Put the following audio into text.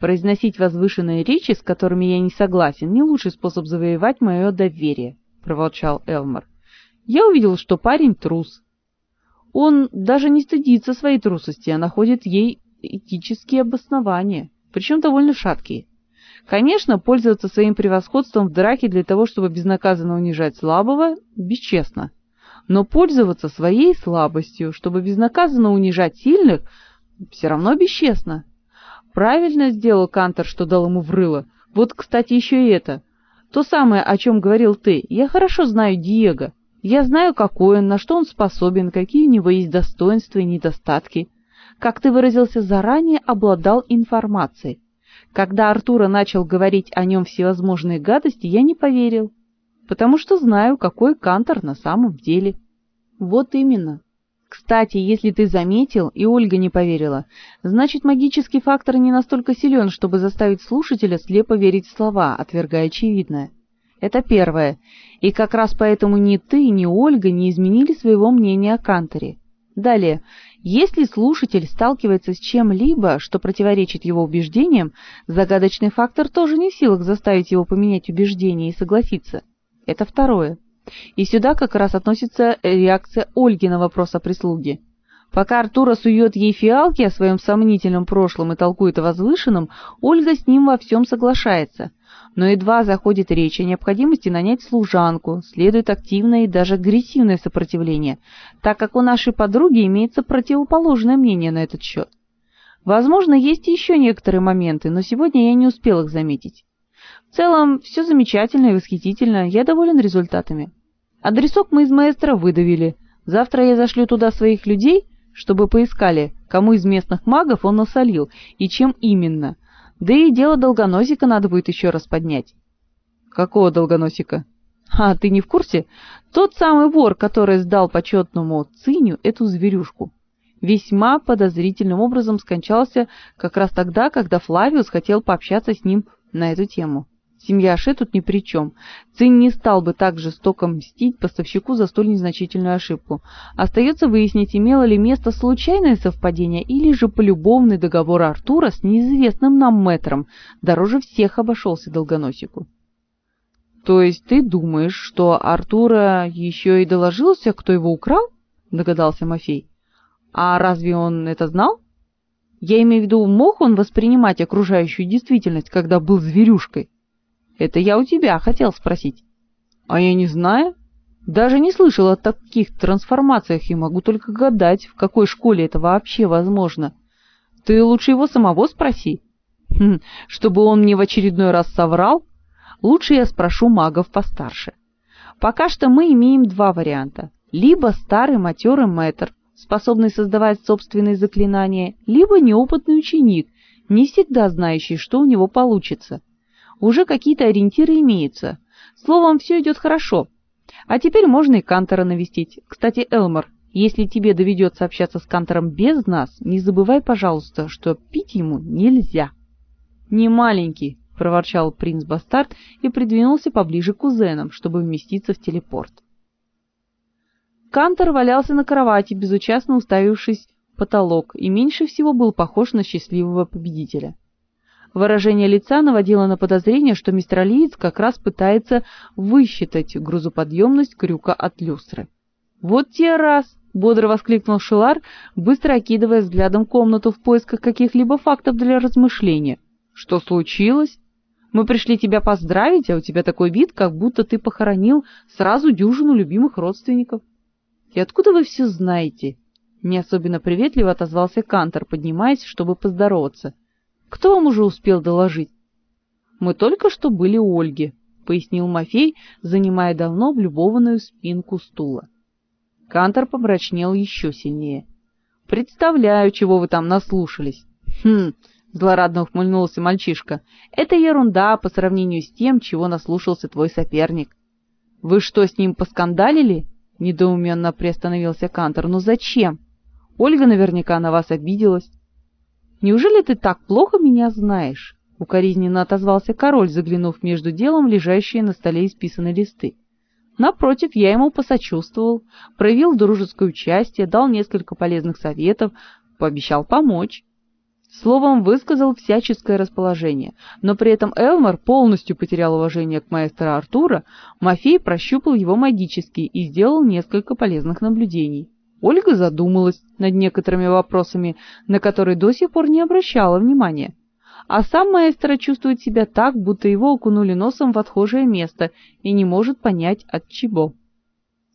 Произносить возвышенные речи, с которыми я не согласен, не лучший способ завоевать мое доверие, проворчал Элмор. Я увидел, что парень трус. Он даже не стыдится своей трусости, а находит ей этические обоснования, причем довольно шаткие. Конечно, пользоваться своим превосходством в драке для того, чтобы безнаказанно унижать слабого, бесчестно. Но пользоваться своей слабостью, чтобы безнаказанно унижать сильных, все равно бесчестно. Правильно сделал Кантор, что дал ему врыло. Вот, кстати, еще и это. То самое, о чем говорил ты. Я хорошо знаю Диего. Я знаю, какой он, на что он способен, какие у него есть достоинства и недостатки. Как ты выразился заранее, обладал информацией. Когда Артура начал говорить о нем всевозможные гадости, я не поверил, потому что знаю, какой Кантор на самом деле. Вот именно. Кстати, если ты заметил, и Ольга не поверила, значит магический фактор не настолько силен, чтобы заставить слушателя слепо верить в слова, отвергая очевидное. Это первое. И как раз поэтому ни ты, ни Ольга не изменили своего мнения о Канторе. Далее, если слушатель сталкивается с чем-либо, что противоречит его убеждениям, загадочный фактор тоже не в силах заставить его поменять убеждение и согласиться. Это второе. И сюда как раз относится реакция Ольги на вопрос о прислуге. Пока Артура сует ей фиалки о своем сомнительном прошлом и толкует о возвышенном, Ольга с ним во всем соглашается. Но едва заходит речь о необходимости нанять служанку, следует активное и даже агрессивное сопротивление, так как у нашей подруги имеется противоположное мнение на этот счет. Возможно, есть еще некоторые моменты, но сегодня я не успел их заметить. В целом, все замечательно и восхитительно, я доволен результатами. Адресок мы из маэстро выдавили. Завтра я зашлю туда своих людей, чтобы поискали, кому из местных магов он насолил и чем именно. Да и дело долгоносика надо будет еще раз поднять. Какого долгоносика? А, ты не в курсе? Тот самый вор, который сдал почетному циню эту зверюшку. Весьма подозрительным образом скончался как раз тогда, когда Флавиус хотел пообщаться с ним на эту тему. Семья Ше тут ни при чем. Цинь не стал бы так жестоко мстить поставщику за столь незначительную ошибку. Остается выяснить, имело ли место случайное совпадение или же полюбовный договор Артура с неизвестным нам мэтром дороже всех обошелся долгоносику. То есть ты думаешь, что Артура еще и доложился, кто его украл? догадался Мафей. А разве он это знал? Я имею в виду, мог он воспринимать окружающую действительность, когда был зверюшкой? Это я у тебя хотел спросить. А я не знаю. Даже не слышал о таких трансформациях и могу только гадать, в какой школе это вообще возможно. Ты лучше его самого спроси. Хм, чтобы он мне в очередной раз соврал, лучше я спрошу магов постарше. Пока что мы имеем два варианта. Либо старый матерый мэтр, способный создавать собственные заклинания, либо неопытный ученик, не всегда знающий, что у него получится уже какие-то ориентиры имеются. Словом, все идет хорошо. А теперь можно и Кантора навестить. Кстати, Элмор, если тебе доведется общаться с Кантором без нас, не забывай, пожалуйста, что пить ему нельзя. Не маленький, проворчал принц Бастард и придвинулся поближе к кузенам, чтобы вместиться в телепорт. Кантор валялся на кровати, безучастно уставившись в потолок, и меньше всего был похож на счастливого победителя. Выражение лица наводило на подозрение, что мистер Алиец как раз пытается высчитать грузоподъемность крюка от люстры. «Вот те раз!» — бодро воскликнул Шилар, быстро окидывая взглядом комнату в поисках каких-либо фактов для размышления. «Что случилось? Мы пришли тебя поздравить, а у тебя такой вид, как будто ты похоронил сразу дюжину любимых родственников». «И откуда вы все знаете?» Не особенно приветливо отозвался Кантор, поднимаясь, чтобы поздороваться. Кто вам уже успел доложить? Мы только что были у Ольги, пояснил Мафей, занимая давно облюбованную спинку стула. Кантор помрачнел еще сильнее. Представляю, чего вы там наслушались. Хм, злорадно ухмыльнулся мальчишка. Это ерунда по сравнению с тем, чего наслушался твой соперник. Вы что, с ним поскандалили? недоуменно приостановился Кантор. Но зачем? Ольга наверняка на вас обиделась. Неужели ты так плохо меня знаешь? укоризненно отозвался король, заглянув между делом лежащие на столе исписанные листы. Напротив, я ему посочувствовал, проявил дружеское участие, дал несколько полезных советов, пообещал помочь. Словом, высказал всяческое расположение, но при этом Элмар полностью потерял уважение к маэстро Артура, Мафей прощупал его магически и сделал несколько полезных наблюдений. Ольга задумалась над некоторыми вопросами, на которые до сих пор не обращала внимания. А сам маэстро чувствует себя так, будто его окунули носом в отхожее место и не может понять от чего.